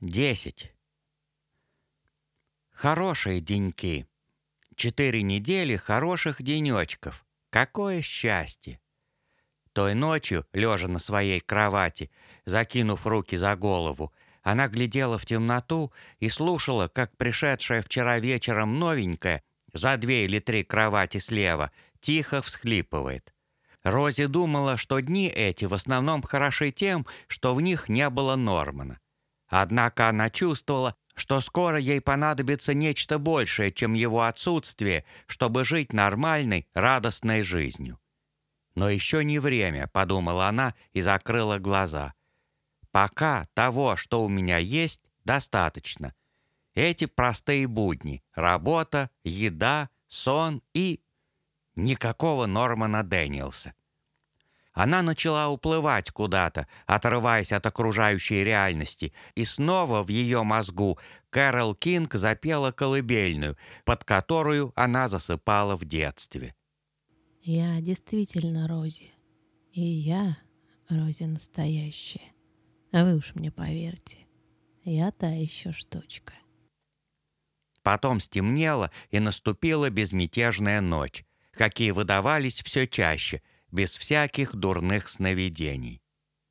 Десять. Хорошие деньки. Четыре недели хороших денечков. Какое счастье! Той ночью, лежа на своей кровати, закинув руки за голову, она глядела в темноту и слушала, как пришедшая вчера вечером новенькая за две или три кровати слева тихо всхлипывает. Рози думала, что дни эти в основном хороши тем, что в них не было Нормана. Однако она чувствовала, что скоро ей понадобится нечто большее, чем его отсутствие, чтобы жить нормальной, радостной жизнью. Но еще не время, подумала она и закрыла глаза. Пока того, что у меня есть, достаточно. Эти простые будни – работа, еда, сон и... Никакого Нормана Дэниелса. Она начала уплывать куда-то, отрываясь от окружающей реальности, и снова в ее мозгу Кэрол Кинг запела колыбельную, под которую она засыпала в детстве. «Я действительно Рози, и я Рози настоящая. А вы уж мне поверьте, я та еще штучка». Потом стемнело, и наступила безмятежная ночь, какие выдавались все чаще – без всяких дурных сновидений.